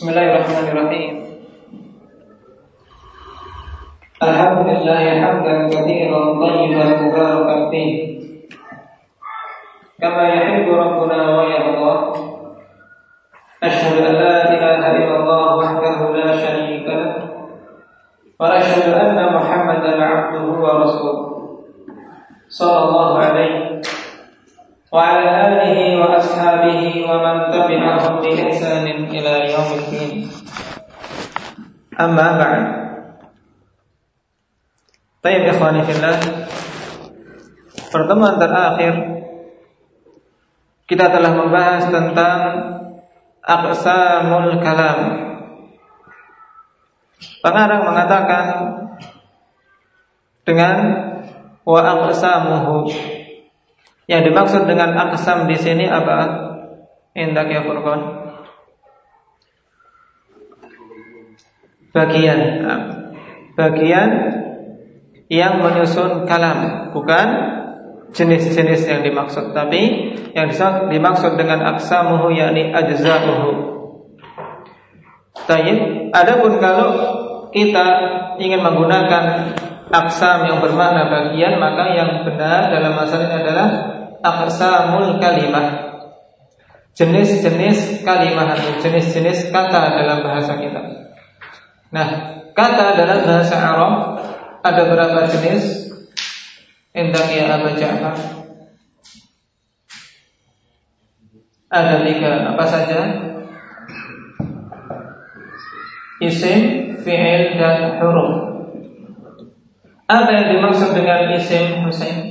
بسم الله الرحمن الرحيم الحمد لله حمدا كثيرا طيبا مباركا فيه كما يحب ربنا ويرضى اشهد ان لا اله الا الله وحده لا شريك له واشهد ان محمدا عبده ورسوله صلى الله عليه وعلى آله وأصحابه ومن تبعهم بإحسان إلى يوم الدين أما بعد طيب إخواني في الله Pertemuan terakhir kita telah membahas tentang aqsamul kalam. Pengarang mengatakan dengan wa aqsamuhu yang dimaksud dengan aksam di sini apa? Indak ya Furqan. Bagian bagian yang menyusun kalam, bukan jenis-jenis yang dimaksud, tapi yang dimaksud dengan aksamuhu yakni ajza'uhu. Tayyib, adapun kalau kita ingin menggunakan aksam yang bermakna bagian, maka yang benar dalam masalah ini adalah aqsamul kalimah jenis-jenis kalimah atau jenis-jenis kata dalam bahasa kita. Nah, kata dalam bahasa Arab ada berapa jenis? Endang ya Abu Ja'far. Ada tiga, apa saja? Isim, fi'il, dan huruf. Apa yang dimaksud dengan isim Husain?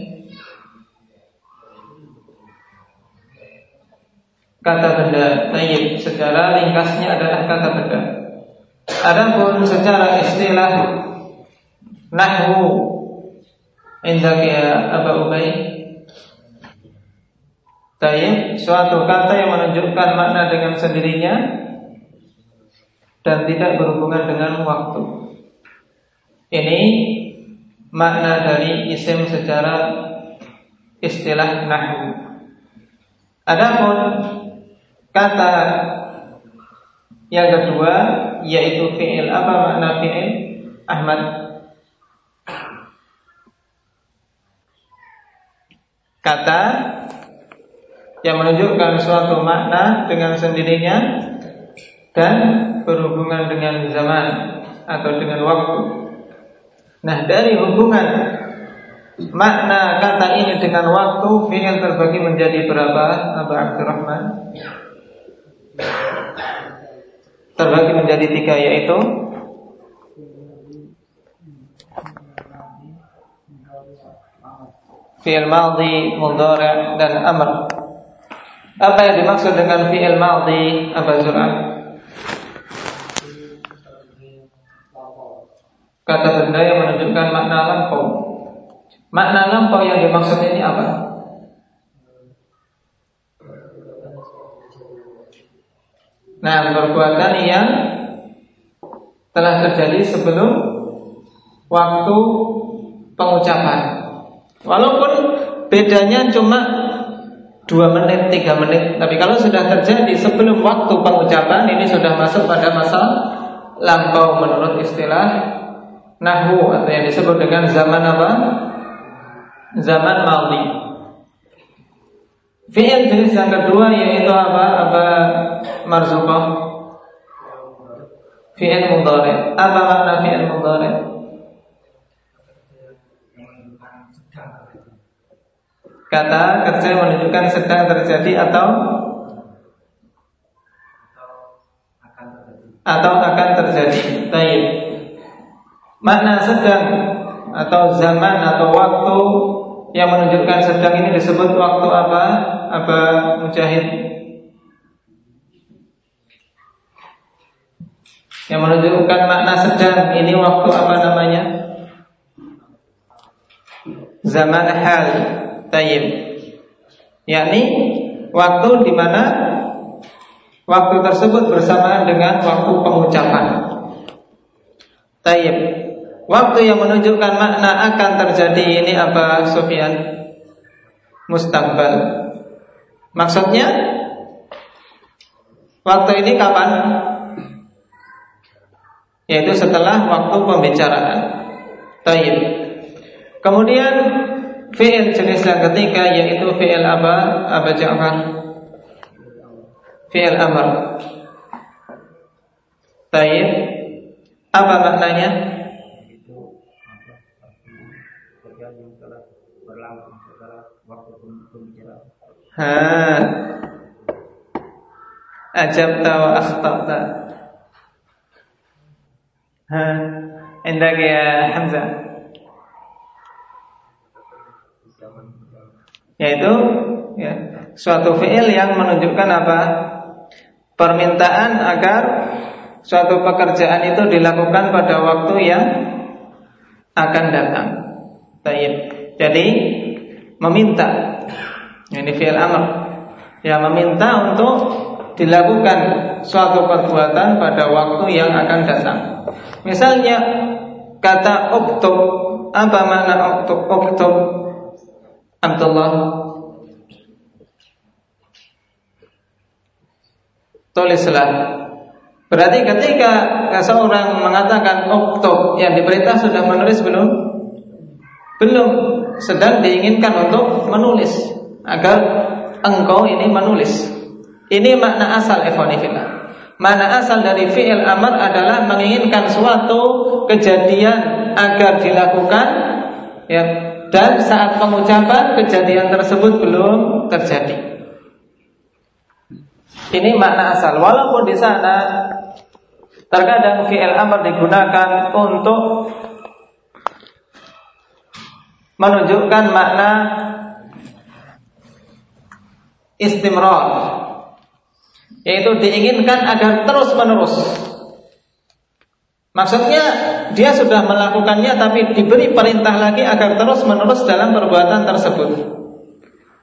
Kata benda tayyib secara ringkasnya adalah kata benda. Adapun secara istilah nahwu indak ya Abu Ubay Tayyib suatu kata yang menunjukkan makna dengan sendirinya dan tidak berhubungan dengan waktu. Ini makna dari isim secara istilah nahwu. Adapun Kata yang kedua yaitu fi'il. Apa makna fi'il? Ahmad. Kata yang menunjukkan suatu makna dengan sendirinya dan berhubungan dengan zaman atau dengan waktu. Nah, dari hubungan makna kata ini dengan waktu fi'il terbagi menjadi berapa? Abu Abdurrahman? Terbagi menjadi tiga yaitu fi'il madhi, mudhari' dan amr. Apa yang dimaksud dengan fi'il madhi apa Zur'ah? Kata benda yang menunjukkan makna lampau. Makna lampau yang dimaksud ini apa? Nah, perbuatan yang telah terjadi sebelum waktu pengucapan. Walaupun bedanya cuma dua menit, tiga menit, tapi kalau sudah terjadi sebelum waktu pengucapan, ini sudah masuk pada masa lampau menurut istilah nahu atau yang disebut dengan zaman apa? Zaman maldi. Fi'il jenis yang kedua yaitu apa? Apa marzuqah? Fi'il mudhari. Apa makna fi'il mudhari? Kata kerja menunjukkan sedang terjadi atau atau akan terjadi. Taib. Makna sedang atau zaman atau waktu yang menunjukkan sedang ini disebut waktu apa? Apa Mujahid? yang menunjukkan makna sedang ini waktu apa namanya zaman hal tayyib yakni waktu di mana waktu tersebut bersamaan dengan waktu pengucapan tayyib waktu yang menunjukkan makna akan terjadi ini apa Sufyan mustaqbal maksudnya waktu ini kapan yaitu setelah waktu pembicaraan. Taib. Kemudian fi'il jenis yang ketiga yaitu fi'il apa? Apa Ja'far? Fi'il amr. Taib. Apa maknanya? Ha. Ajabta wa akhtata. Ha. Indak ya Hamzah. Yaitu ya, suatu fi'il yang menunjukkan apa? Permintaan agar suatu pekerjaan itu dilakukan pada waktu yang akan datang. Baik. Jadi meminta ini fi'il amr yang meminta untuk dilakukan suatu perbuatan pada waktu yang akan datang. Misalnya kata uktub apa makna uktub? Uktub Abdullah tulislah. Berarti ketika seorang mengatakan uktub yang diperintah sudah menulis belum? Belum, sedang diinginkan untuk menulis agar engkau ini menulis. Ini makna asal ikhwanifillah. Makna asal dari fi'il amr adalah menginginkan suatu kejadian agar dilakukan ya dan saat pengucapan kejadian tersebut belum terjadi. Ini makna asal. Walaupun di sana terkadang fi'il amr digunakan untuk menunjukkan makna istimrar yaitu diinginkan agar terus menerus maksudnya dia sudah melakukannya tapi diberi perintah lagi agar terus menerus dalam perbuatan tersebut.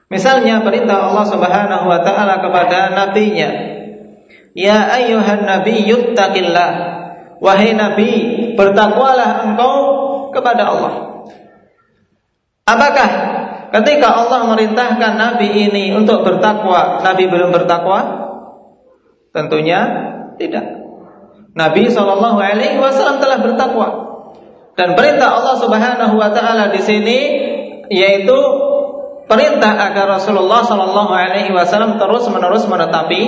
Misalnya perintah Allah Subhanahu wa taala kepada nabinya ya ayyuhan nabiyyuttaqillah wahai nabi bertakwalah engkau kepada Allah apakah Ketika Allah merintahkan Nabi ini untuk bertakwa, Nabi belum bertakwa? Tentunya tidak. Nabi Shallallahu Alaihi Wasallam telah bertakwa dan perintah Allah Subhanahu Wa Taala di sini yaitu perintah agar Rasulullah Shallallahu Alaihi Wasallam terus menerus menetapi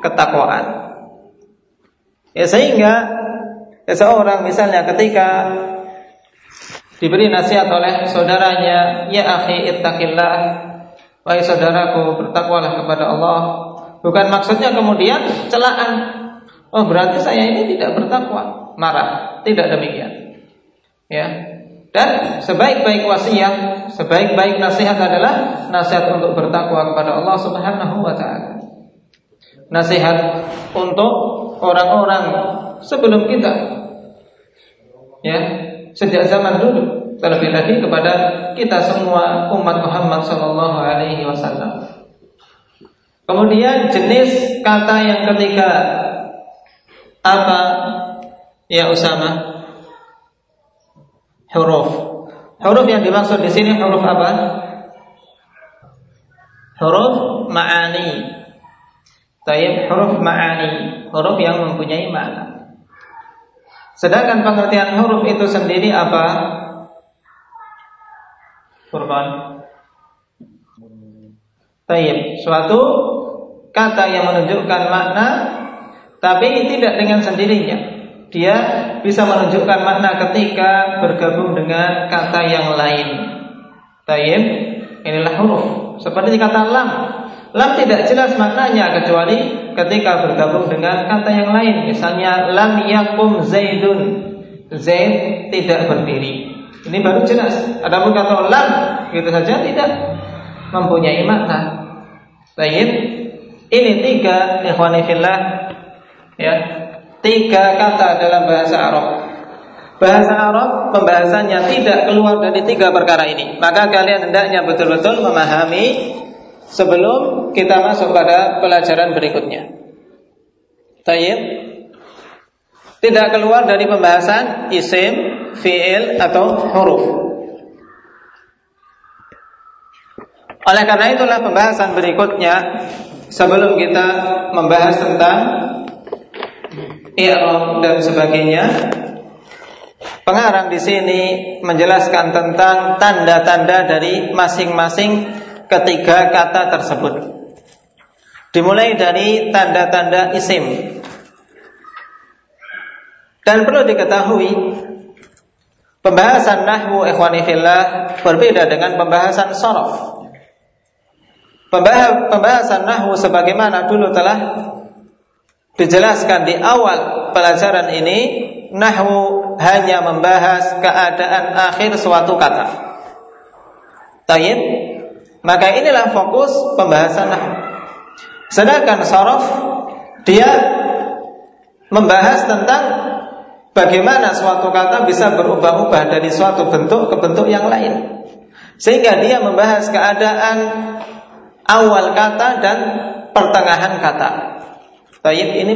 ketakwaan. Ya sehingga seseorang misalnya ketika diberi nasihat oleh saudaranya, "Ya akhi ittaqillah." Wahai saudaraku, bertakwalah kepada Allah. Bukan maksudnya kemudian celaan. Oh, berarti saya ini tidak bertakwa. Marah. Tidak demikian. Ya. Dan sebaik-baik wasiat, sebaik-baik nasihat adalah nasihat untuk bertakwa kepada Allah Subhanahu wa taala. Nasihat untuk orang-orang sebelum kita. Ya, sejak zaman dulu terlebih lagi kepada kita semua umat Muhammad Sallallahu Alaihi Wasallam. Kemudian jenis kata yang ketiga apa? Ya Usama. Huruf. Huruf yang dimaksud di sini huruf apa? Huruf ma'ani. Tayyib huruf ma'ani, huruf yang mempunyai makna. Sedangkan pengertian huruf itu sendiri apa? Furqan. Tayyib, suatu kata yang menunjukkan makna tapi tidak dengan sendirinya. Dia bisa menunjukkan makna ketika bergabung dengan kata yang lain. Tayyib, inilah huruf. Seperti kata lam. Lam tidak jelas maknanya kecuali ketika bergabung dengan kata yang lain. Misalnya lam yakum zaidun. Zaid tidak berdiri. Ini baru jelas. Adapun kata lam gitu saja tidak mempunyai makna. Baik. Ini tiga ikhwani ya. Tiga kata dalam bahasa Arab. Bahasa Arab pembahasannya tidak keluar dari tiga perkara ini. Maka kalian hendaknya betul-betul memahami sebelum kita masuk pada pelajaran berikutnya. Tayyib tidak keluar dari pembahasan isim, fiil atau huruf. Oleh karena itulah pembahasan berikutnya sebelum kita membahas tentang i'rab dan sebagainya Pengarang di sini menjelaskan tentang tanda-tanda dari masing-masing ketiga kata tersebut. Dimulai dari tanda-tanda isim. Dan perlu diketahui pembahasan nahwu ikhwanifillah berbeda dengan pembahasan sorof. Pembahasan nahwu sebagaimana dulu telah dijelaskan di awal pelajaran ini, nahwu hanya membahas keadaan akhir suatu kata. Tayyib, maka inilah fokus pembahasan nahwu. Sedangkan sorof dia membahas tentang bagaimana suatu kata bisa berubah-ubah dari suatu bentuk ke bentuk yang lain. Sehingga dia membahas keadaan awal kata dan pertengahan kata. Tayyib ini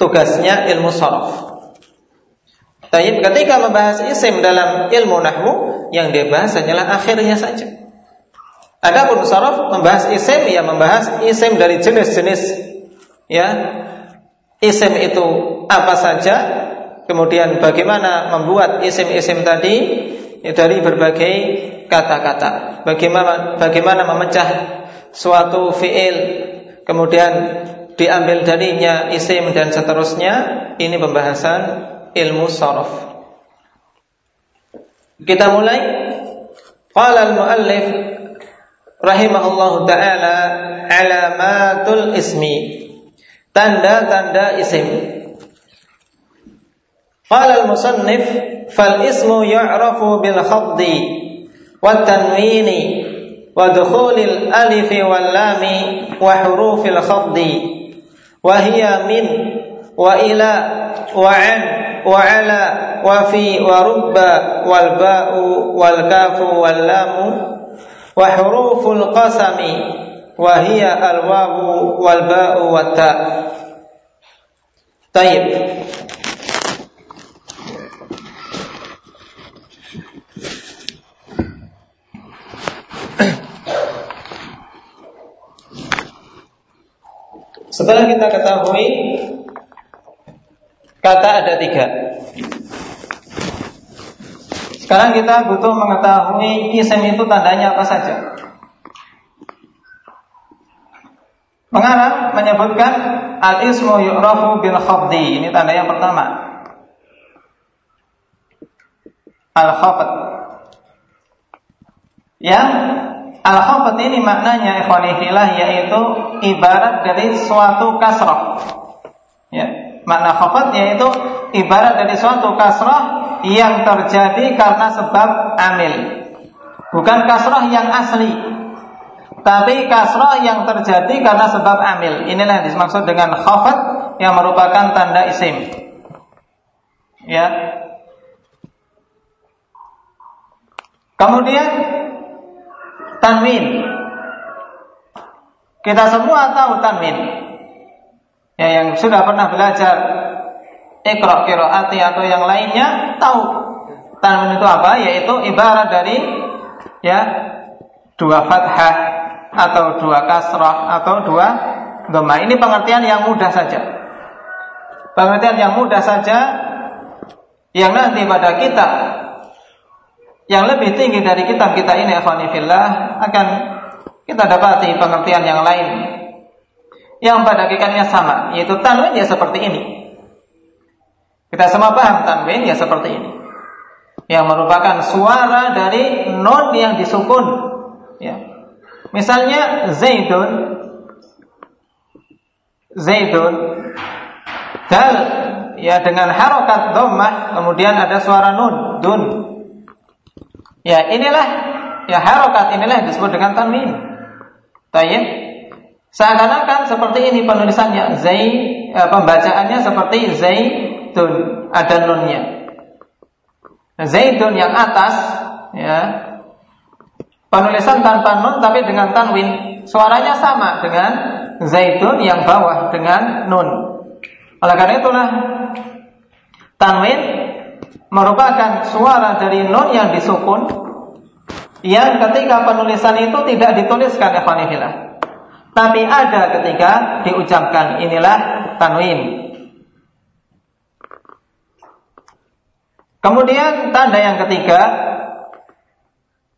tugasnya ilmu sorof. Tayyib ketika membahas isim dalam ilmu nahwu yang dia bahas hanyalah akhirnya saja. Adapun sorof membahas isim ya membahas isim dari jenis-jenis ya. Isim itu apa saja kemudian bagaimana membuat isim-isim tadi ya, dari berbagai kata-kata. Bagaimana bagaimana memecah suatu fiil kemudian diambil darinya isim dan seterusnya ini pembahasan ilmu sorof kita mulai. Qala al-muallif rahimahullah taala alamatul ismi tanda-tanda isim qala al-musannif fal ismu yu'rafu bil khaddi wat tanwini wa dukhulil alif wal lam wa hurufil khaddi wa hiya min wa ila wa an wa ala wa fi wa rubba wal ba'u wal kafu wal lamu wa huruful qasami wa hiya al wawu wal ba'u wat ta. Taib. Setelah kita ketahui kata ada tiga. Sekarang kita butuh mengetahui isim itu tandanya apa saja. Pengarang menyebutkan al-ismu yu'rafu bil khafdi. Ini tanda yang pertama. Al-khafd. Yang al-khafd ini maknanya ikhwani fillah yaitu ibarat dari suatu kasrah. Ya, makna khafd yaitu ibarat dari suatu kasrah yang terjadi karena sebab amil. Bukan kasrah yang asli. Tapi kasrah yang terjadi karena sebab amil. Inilah yang dimaksud dengan khafat yang merupakan tanda isim. Ya. Kemudian tanwin. Kita semua tahu tanwin. Ya, yang sudah pernah belajar Iqra qiraati atau yang lainnya tahu. Tanwin itu apa? Yaitu ibarat dari ya dua fathah atau dua kasrah atau dua dhamma. Ini pengertian yang mudah saja. Pengertian yang mudah saja yang nanti pada kita yang lebih tinggi dari kitab kita ini fillah akan kita dapati pengertian yang lain. Yang pada hakikatnya sama yaitu tanwin ya seperti ini kita semua paham tanwin ya seperti ini. Yang merupakan suara dari non yang disukun. Ya. Misalnya Zaidun Zaidun dal ya dengan harokat dhammah kemudian ada suara nun dun. Ya inilah ya harokat inilah yang disebut dengan tanwin. Tayyib. Seakan-akan seperti ini penulisannya. Zai eh, pembacaannya seperti Zai zaitun. Ada nunnya. Zaitun yang atas ya. Penulisan tanpa nun tapi dengan tanwin. Suaranya sama dengan zaitun yang bawah dengan nun. Oleh karena itulah tanwin merupakan suara dari nun yang disukun yang ketika penulisan itu tidak dituliskan ikhwanillah tapi ada ketika diucapkan inilah tanwin Kemudian tanda yang ketiga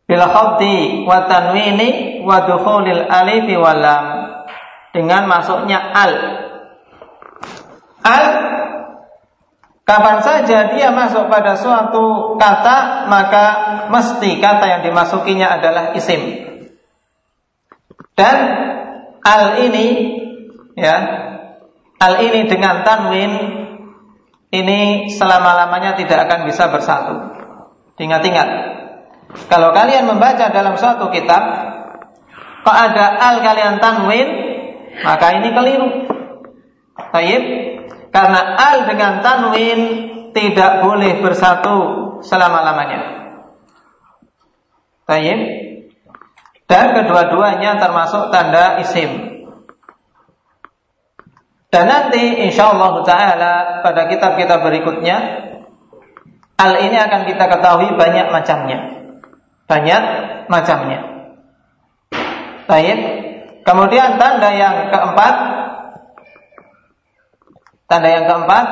bil khafdi wa tanwini wa dukhulil alif wal lam dengan masuknya al. Al kapan saja dia masuk pada suatu kata maka mesti kata yang dimasukinya adalah isim. Dan al ini ya al ini dengan tanwin ini selama-lamanya tidak akan bisa bersatu. Ingat-ingat. Kalau kalian membaca dalam suatu kitab, kok ada al kalian tanwin, maka ini keliru. Baik. Karena al dengan tanwin tidak boleh bersatu selama-lamanya. Baik. Dan kedua-duanya termasuk tanda isim. Dan nanti insya Allah Taala pada kitab-kitab berikutnya hal ini akan kita ketahui banyak macamnya, banyak macamnya. Baik. Kemudian tanda yang keempat, tanda yang keempat,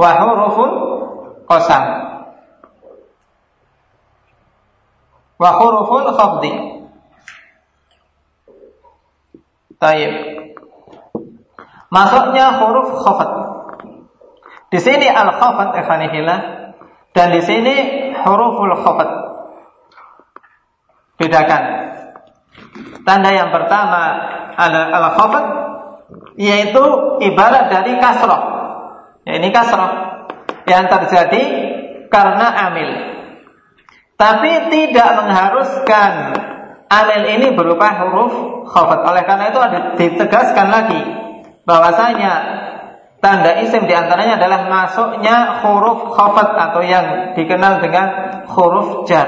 wahurufun kosam, wahurufun khafdi. Taib. Masuknya huruf khafat. Di sini al khafat ikhwanillah dan di sini huruful khafat. Bedakan. Tanda yang pertama ada al khafat yaitu ibarat dari kasroh. Ya, ini kasroh yang terjadi karena amil. Tapi tidak mengharuskan amil ini berupa huruf khafat. Oleh karena itu ada ditegaskan lagi bahwasanya tanda isim di antaranya adalah masuknya huruf khafat atau yang dikenal dengan huruf jar.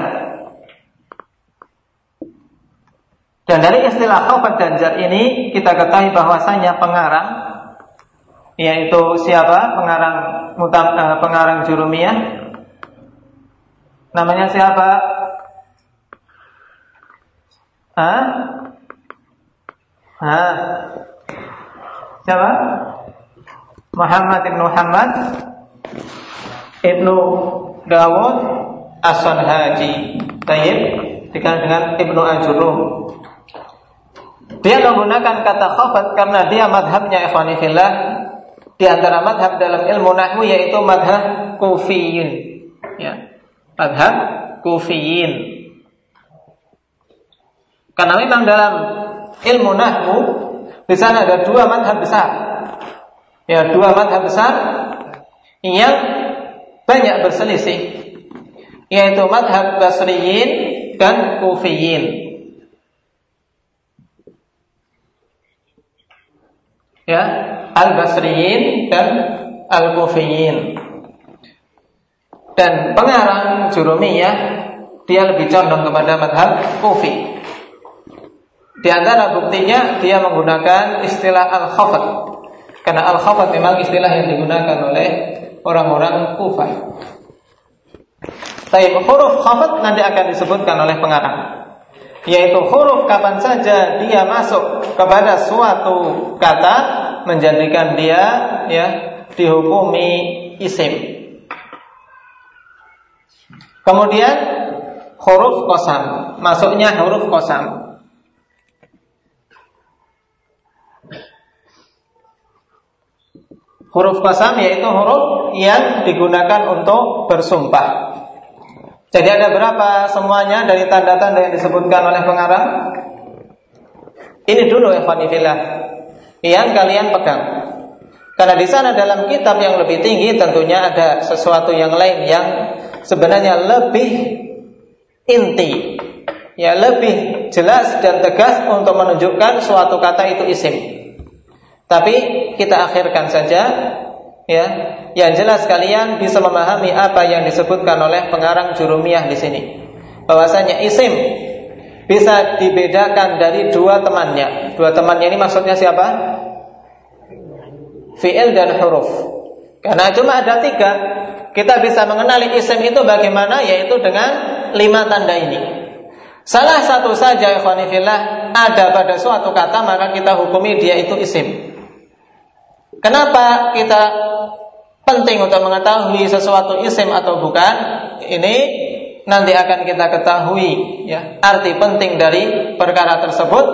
Dan dari istilah khafat dan jar ini kita ketahui bahwasanya pengarang yaitu siapa pengarang mutam, uh, pengarang jurumiyah namanya siapa? Hah? Hah? Siapa? Muhammad ibn Muhammad ibnu Dawud Asan Haji Tayyib dikenal dengan ibnu Ajurum dia menggunakan kata khafat karena dia madhabnya ikhwanifillah di antara madhab dalam ilmu nahwu yaitu madhab kufiyin ya madhab kufiyin karena memang dalam ilmu nahwu di sana ada dua madhab besar. Ya, dua madhab besar yang banyak berselisih yaitu madhab Basriyin dan Kufiyin. Ya, Al-Basriyin dan Al-Kufiyin. Dan pengarang Jurumiyah dia lebih condong kepada madhab Kufi. Di antara buktinya dia menggunakan istilah al-khafat. Karena al-khafat memang istilah yang digunakan oleh orang-orang Kufah. Tapi huruf khafat nanti akan disebutkan oleh pengarang. Yaitu huruf kapan saja dia masuk kepada suatu kata menjadikan dia ya dihukumi isim. Kemudian huruf kosam, masuknya huruf kosam. Huruf qasam yaitu huruf yang digunakan untuk bersumpah. Jadi ada berapa semuanya dari tanda-tanda yang disebutkan oleh pengarang? Ini dulu ikhwanifillah yang kalian pegang. Karena di sana dalam kitab yang lebih tinggi tentunya ada sesuatu yang lain yang sebenarnya lebih inti, ya lebih jelas dan tegas untuk menunjukkan suatu kata itu isim. Tapi kita akhirkan saja ya. Yang jelas kalian bisa memahami apa yang disebutkan oleh pengarang jurumiyah di sini. Bahwasanya isim bisa dibedakan dari dua temannya. Dua temannya ini maksudnya siapa? Fi'il dan huruf. Karena cuma ada tiga. Kita bisa mengenali isim itu bagaimana? Yaitu dengan lima tanda ini. Salah satu saja ikhwanifillah ada pada suatu kata maka kita hukumi dia itu isim. Kenapa kita penting untuk mengetahui sesuatu isim atau bukan, ini nanti akan kita ketahui ya arti penting dari perkara tersebut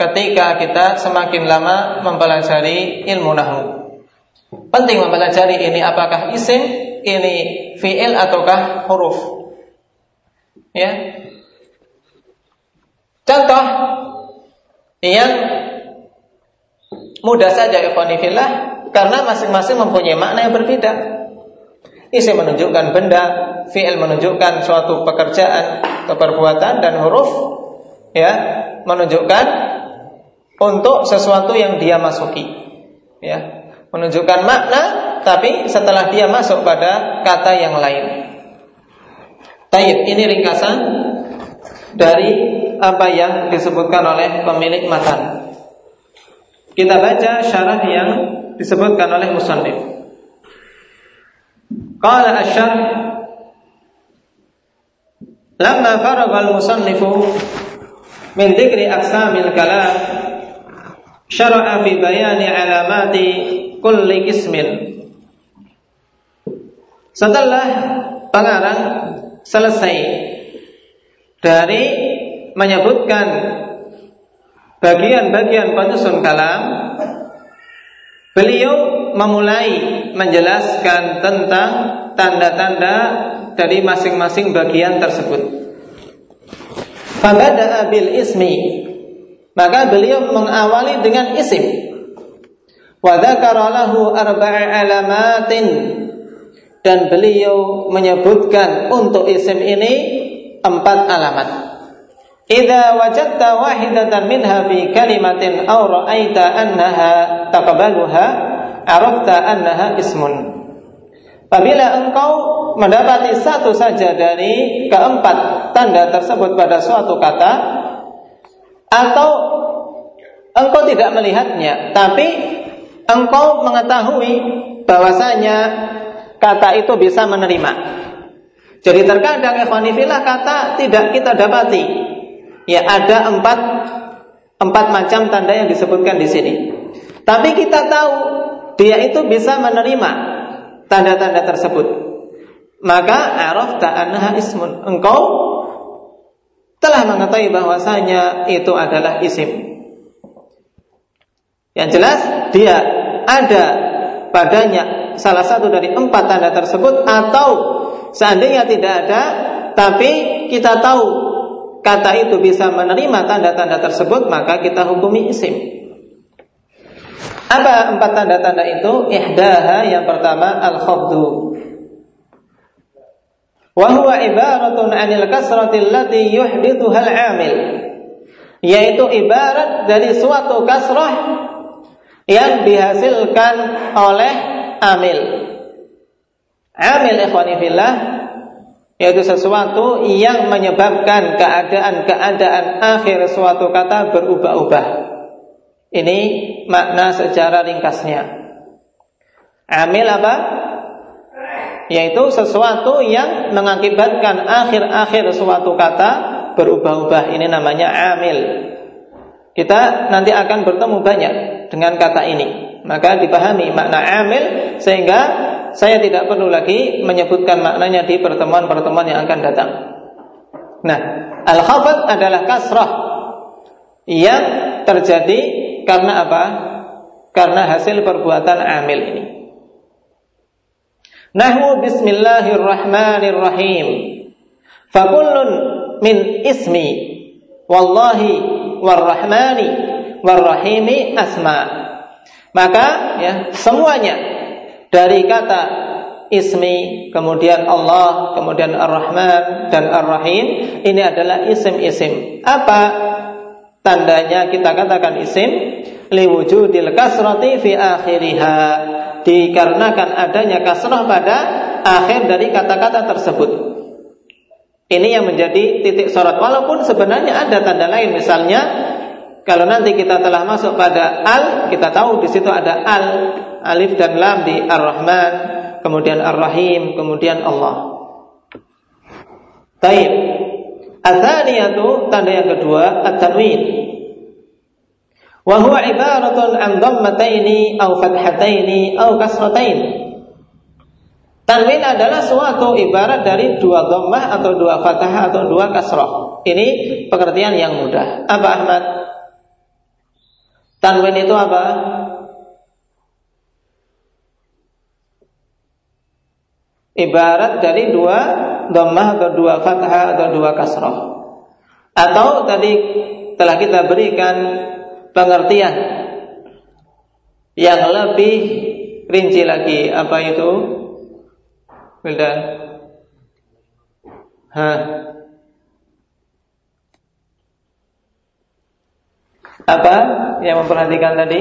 ketika kita semakin lama mempelajari ilmu nahwu. Penting mempelajari ini apakah isim, ini fiil ataukah huruf. Ya. Contoh yang mudah saja ikhwanifillah karena masing-masing mempunyai makna yang berbeda. Isim menunjukkan benda, fi'il menunjukkan suatu pekerjaan atau perbuatan dan huruf ya menunjukkan untuk sesuatu yang dia masuki. Ya, menunjukkan makna tapi setelah dia masuk pada kata yang lain. Taib, ini ringkasan dari apa yang disebutkan oleh pemilik matan. Kita baca syarah yang disebutkan oleh musannif. Qala asy-syarh Lamma faragha al-musannifu min dzikri aqsamil kalam syara'a fi bayani alamati kulli qismin Setelah pengarang selesai dari menyebutkan bagian-bagian penyusun kalam Beliau memulai menjelaskan tentang tanda-tanda dari masing-masing bagian tersebut. Fabada'a bil ismi maka beliau mengawali dengan isim. Wa dzakara lahu arba'a alamatin dan beliau menyebutkan untuk isim ini empat alamat. Idza wajadta wahidatan minha fi kalimatin aw ra'aita annaha taqbaluha arafta annaha ismun. Apabila engkau mendapati satu saja dari keempat tanda tersebut pada suatu kata atau engkau tidak melihatnya tapi engkau mengetahui bahwasanya kata itu bisa menerima. Jadi terkadang ikhwanifillah kata tidak kita dapati Ya ada empat empat macam tanda yang disebutkan di sini. Tapi kita tahu dia itu bisa menerima tanda-tanda tersebut. Maka araf ta'annaha ismun. Engkau telah mengetahui bahwasanya itu adalah isim. Yang jelas dia ada padanya salah satu dari empat tanda tersebut atau seandainya tidak ada tapi kita tahu kata itu bisa menerima tanda-tanda tersebut, maka kita hukumi isim. Apa empat tanda-tanda itu? Ihdaha yang pertama al-khafdu. Wa huwa ibaratun 'anil kasrati allati yuhdithuha al-'amil. Yaitu ibarat dari suatu kasrah yang dihasilkan oleh amil. Amil ikhwani fillah yaitu sesuatu yang menyebabkan keadaan-keadaan akhir suatu kata berubah-ubah. Ini makna secara ringkasnya. Amil apa? Yaitu sesuatu yang mengakibatkan akhir-akhir suatu kata berubah-ubah. Ini namanya amil. Kita nanti akan bertemu banyak dengan kata ini. Maka dipahami makna amil sehingga saya tidak perlu lagi menyebutkan maknanya di pertemuan-pertemuan yang akan datang. Nah, al-khafat adalah kasrah yang terjadi karena apa? Karena hasil perbuatan amil ini. Nahwu bismillahirrahmanirrahim. Fakullun min ismi wallahi warrahmani warrahimi asma. Maka ya semuanya dari kata ismi, kemudian Allah, kemudian Ar-Rahman dan Ar-Rahim, ini adalah isim-isim. Apa tandanya kita katakan isim? Liwujudil kasrati fi akhiriha. Dikarenakan adanya kasrah pada akhir dari kata-kata tersebut. Ini yang menjadi titik sorot. Walaupun sebenarnya ada tanda lain, misalnya kalau nanti kita telah masuk pada al, kita tahu di situ ada al alif dan lam di Ar-Rahman, kemudian Ar-Rahim, kemudian Allah. Taib. Atsaniyatu tanda yang kedua at-tanwin. Wa huwa ibaratun an dhammataini aw fathataini aw kasratain. Tanwin adalah suatu ibarat dari dua dhammah atau dua fathah atau dua kasroh. Ini pengertian yang mudah. Apa Ahmad? Tanwin itu apa? Ibarat dari dua dhammah atau dua fathah atau dua kasroh. Atau tadi telah kita berikan pengertian yang lebih rinci lagi apa itu? Wildan. Hah? Apa yang memperhatikan tadi?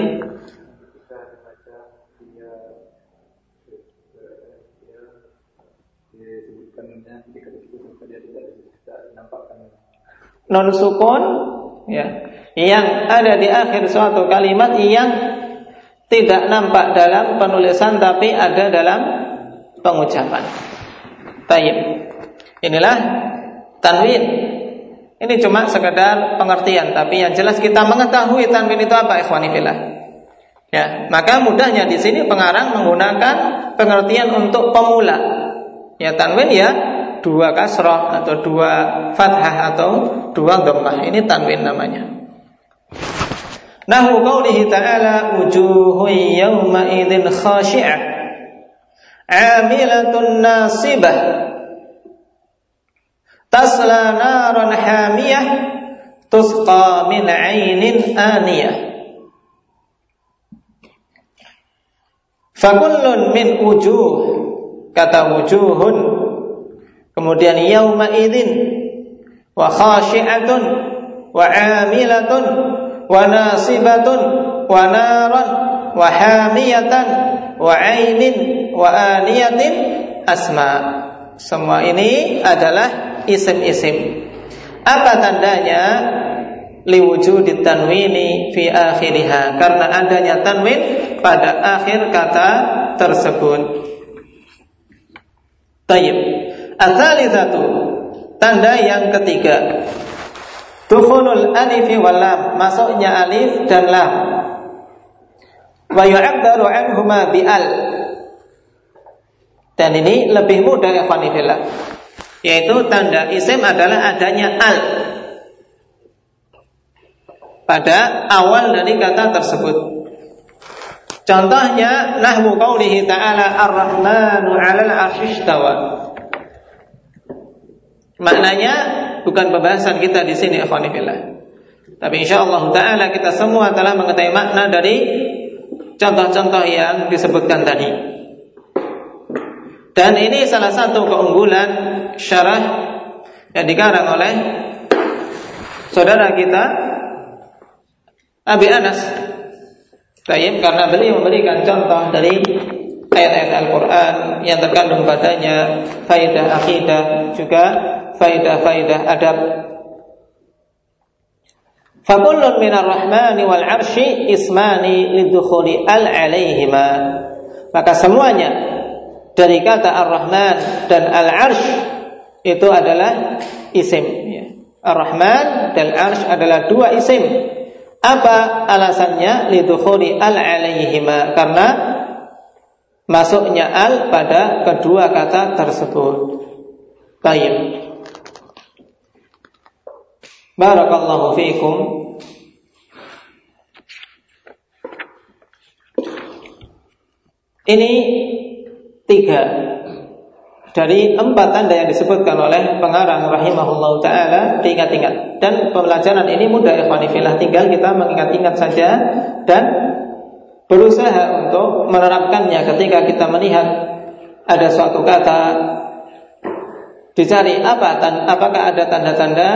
Non sukun ya yang ada di akhir suatu kalimat yang tidak nampak dalam penulisan tapi ada dalam pengucapan. Tayyib. Inilah tanwin. Ini cuma sekedar pengertian, tapi yang jelas kita mengetahui tanwin itu apa, ikhwani. Ya, maka mudahnya di sini pengarang menggunakan pengertian untuk pemula. Ya, tanwin ya dua kasroh atau dua fathah atau dua dhammah. Ini tanwin namanya. Nahu qawlihi ta'ala wujuhun yawma idzin khashi'ah 'amilatun nasibah tasla naran hamiyah tusqa min 'ainin aniyah Fakullun min wujuh kata wujuhun kemudian yauma idzin wa khashi'atun wa 'amilatun wa nasibatun wa naran wa hamiyatan wa ainin wa aniyatin asma. Semua ini adalah isim-isim. Apa tandanya? Liwujudit tanwini fi akhiriha Karena adanya tanwin pada akhir kata tersebut Tayyib Athalithatu Tanda yang ketiga Dukhulul alif wal lam, masuknya alif dan lam. Wa yu'abbaru anhuma bi al. Dan ini lebih mudah ya fillah. Yaitu tanda isim adalah adanya al. Pada awal dari kata tersebut. Contohnya nahwu qaulihi ta'ala ar-rahmanu 'alal 'arsyistawa. Maknanya bukan pembahasan kita di sini akhwanillah. Tapi insya Allah taala kita semua telah mengetahui makna dari contoh-contoh yang disebutkan tadi. Dan ini salah satu keunggulan syarah yang dikarang oleh saudara kita Abi Anas. Tayyib karena beliau memberikan contoh dari ayat-ayat Al-Quran yang terkandung padanya faidah akidah juga faidah-faidah adab. Fakullun minar rahmani wal arshi ismani lidukhuli al alaihima. Maka semuanya dari kata ar-Rahman dan al-arsh itu adalah isim. Ya. Ar-Rahman dan arsh adalah dua isim. Apa alasannya? Lidukhuli al alaihima. Karena masuknya al pada kedua kata tersebut. Baik. Barakallahu fiikum. Ini tiga dari empat tanda yang disebutkan oleh pengarang rahimahullah taala diingat-ingat. Dan pembelajaran ini mudah ikhwanifillah tinggal kita mengingat-ingat saja dan berusaha untuk menerapkannya ketika kita melihat ada suatu kata dicari apa apakah ada tanda-tanda?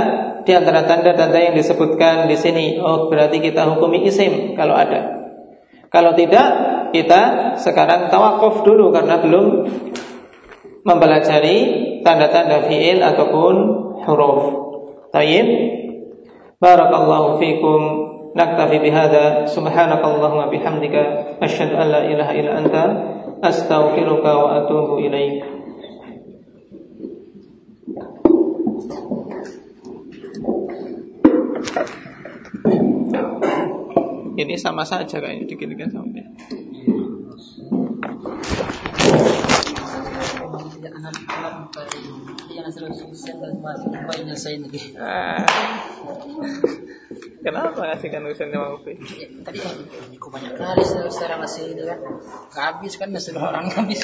Di antara tanda-tanda yang disebutkan di sini oh berarti kita hukumi isim kalau ada. Kalau tidak kita sekarang tawakuf dulu karena belum mempelajari tanda-tanda fiil ataupun huruf. Tayyib. Barakallahu fikum. Naktafi bihada subhanakallahumma bihamdika. Asyhadu an la ilaha illa anta. Astaghfiruka wa atubu ilaik. Ini sama saja kayaknya dikit-dikit sama ini. anak Jangan selalu sendal masuk banyak saya lagi. Kenapa ngasihkan urusannya Mang Upi? Ya, tadi kan banyak kali sekarang masih itu kan. Habis kan sudah orang habis.